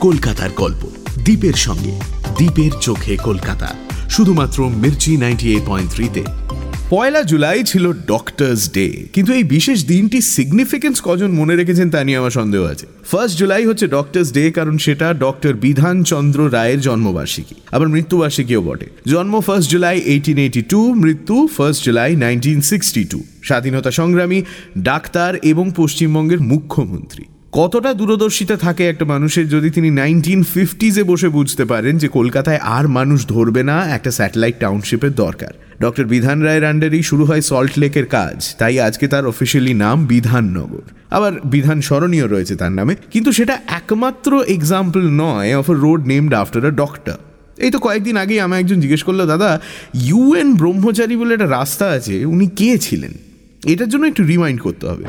কলকাতার গল্প। দ্বীপের সঙ্গে, দ্বীপের চোখে কলকাতা। শুধুমাত্র মির্চি নাইনটি এইট পয়েন্ট থ্রিতে। পয়লা জুলাই ছিল ডক্টরস ডে কিন্তু এই বিশেষ দিনটি সিগনিফিকেন্স কজন মনে রেখেছেন তা নিয়ে আমার সন্দেহ আছে। ফার্স্ট জুলাই হচ্ছে ডক্টরস ডে কারণ সেটা ডক্টর বিধান চন্দ্র রায়ের জন্মবার্ষিকী, আবার মৃত্যুবার্ষিকীও বটে। জন্ম first July eighteen eighty two মৃত্যু first July nineteen sixty two স্বাধীনতা সংগ্রামী, ডাক্তার এবং পশ্চিমবঙ্গের মুখ্যমন্ত্রী। কতটা দূরদর্শিতা থাকে একটা মানুষের যদি তিনি নাইনটিন ফিফটিজে বসে বুঝতে পারেন যে কলকাতায় আর মানুষ ধরবে না একটা স্যাটেলাইট টাউনশিপের দরকার। ডক্টর বিধান রায়ের আন্ডারেই শুরু হয় সল্ট লেকের কাজ, তাই আজকে তার অফিসিয়ালি নাম বিধাননগর। আবার বিধান স্মরণীয় রয়েছে তার নামে, কিন্তু সেটা একমাত্র এক্সাম্পল নয় of a road named after a doctor এই তো কয়েকদিন আগেই আমায় একজন জিজ্ঞেস করল, দাদা ইউএন ব্রহ্মচারী বলে একটা রাস্তা আছে, উনি কে ছিলেন? এটার জন্য একটু রিমাইন্ড করতে হবে।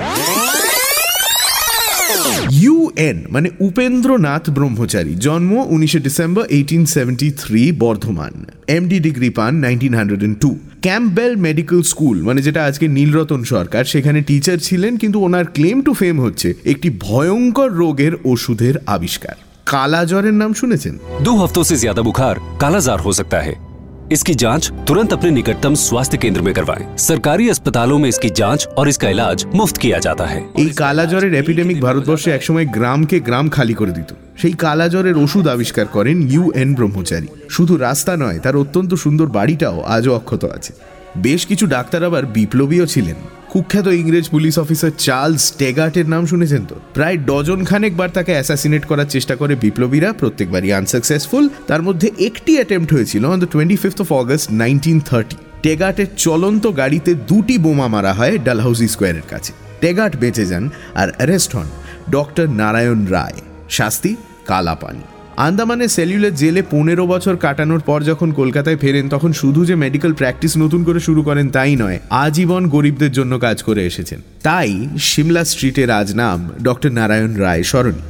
ইউএন মানে উপেন্দ্রনাথ ব্রহ্মচারী, জন্ম উনিশে December eighteen seventy three Bardhaman MD degree পান nineteen hundred two Campbell medical school মানে যেটা আজকে নীলরতন সরকার, সেখানে টিচার ছিলেন, কিন্তু ওনার ক্লেম টু ফেম হচ্ছে একটি ভয়ঙ্কর রোগের ওষুধের আবিষ্কার। কালাজ্বরের নাম শুনেছেন? দু হফতো সে জিয়াদা বুখার কালাজার হো সকতা হ্যায় इसकी जांच तुरंत अपने निकटतम स्वास्थ्य केंद्र में करवाएं। सरकारी अस्पतालों में इसकी जांच और इसका इलाज मुफ्त किया जाता है এই কালা জ্বরের এপিডেমিক ভারতবর্ষে একসময় গ্রামকে গ্রাম খালি করে দিত সেই কালা জ্বরের ওষুধ আবিষ্কার করেন ইউএন ব্রহ্মচারী শুধু রাস্তা নয় তার অত্যন্ত সুন্দর বাড়িটাও আজও অক্ষত আছে বেশ কিছু ডাক্তার আবার বিপ্লবীও ছিলেন। কুখ্যাত ইংরেজ পুলিশ অফিসার চার্লস টেগার্টের নাম শুনেছেন তো? প্রায় ডজন খানেক বার তাকে অ্যাসাসিনেট করার চেষ্টা করে বিপ্লবীরা, প্রত্যেকবারই আনসাকসেসফুল তার মধ্যে একটি অ্যাটেম্প্ট হয়েছিল on the twenty fifth of August nineteen thirty টেগার্টের চলন্ত গাড়িতে দুটি বোমা মারা হয় ডালহাউসি স্কোয়ারের কাছে। টেগার্ট বেঁচে যান আর অ্যারেস্ট হন ডক্টর নারায়ণ রায়। শাস্তি কালাপানি। আন্দামানের সেলুলার জেলে পনেরো বছর কাটানোর পর যখন কলকাতায় ফেরেন, তখন শুধু যে মেডিকেল প্র্যাকটিস নতুন করে শুরু করেন তাই নয়, আজীবন গরিবদের জন্য কাজ করে এসেছেন। তাই সিমলা স্ট্রিটের আজ নাম ডক্টর নারায়ণ রায় স্মরণী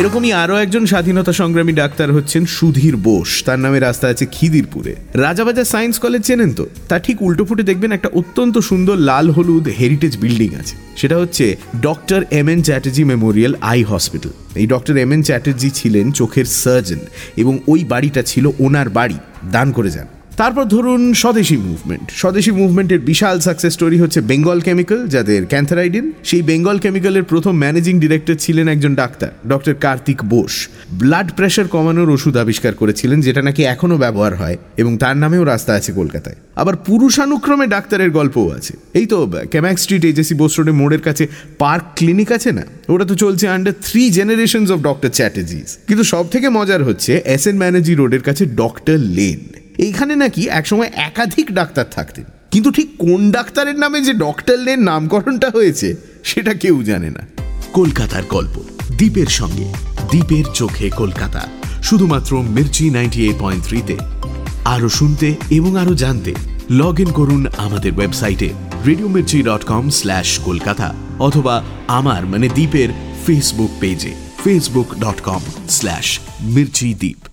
এরকমই আরও একজন স্বাধীনতা সংগ্রামী ডাক্তার হচ্ছেন সুধীর বোস। তার নামে রাস্তা আছে খিদিরপুরে। রাজাবাজার সায়েন্স কলেজ চেনেন তো? তার ঠিক উল্টো ফুটে দেখবেন একটা অত্যন্ত সুন্দর লাল হলুদ হেরিটেজ বিল্ডিং আছে। সেটা হচ্ছে doctor M N Chatterjee memorial eye hospital. এই ডক্টর এম এন চ্যাটার্জি ছিলেন চোখের সার্জন এবং ওই বাড়িটা ছিল ওনার বাড়ি। দান করে যান। তারপর ধরুন স্বদেশি মুভমেন্ট স্বদেশি মুভমেন্টের বিশাল সাকসেস স্টোরি হচ্ছে বেঙ্গল কেমিক্যাল যাদের ক্যান্থারাইডিন সেই বেঙ্গল কেমিক্যালের প্রথম ম্যানেজিং ডিরেক্টর ছিলেন একজন doctor doctor Kartik Bose blood pressure কমানোর ওষুধ আবিষ্কার করেছিলেন, যেটা নাকি এখনও ব্যবহার হয়, এবং তার নামেও রাস্তা আছে কলকাতায়। আবার পুরুষানুক্রমে ডাক্তারের গল্পও আছে। এই তো ক্যাম্যাক স্ট্রিট এজেসি বোস রোডের মোড়ের কাছে পার্ক ক্লিনিক আছে না? ওটা তো চলছে under three generations of doctor Chatterjees কিন্তু সব থেকে মজার হচ্ছে এস এন ম্যানেজি রোডের কাছে ডক্টর লেন এইখানে নাকি একসময় একাধিক ডাক্তার থাকতেন। কিন্তু ঠিক কোন ডাক্তারের নামে যে ডক্টর লেন নামকরণটা হয়েছে, সেটা কেউ জানে না। কলকাতার গল্প, দ্বীপের সঙ্গে, দ্বীপের চোখে কলকাতা, শুধুমাত্র মির্চি নাইনটি এইট পয়েন্ট থ্রিতে। আরও শুনতে এবং আরও জানতে লগ ইন করুন আমাদের ওয়েবসাইটে radio Mirchi dot com slash Kolkata, অথবা আমার মানে দ্বীপের ফেসবুক পেজে Facebook dot com slash Mirchi Deep.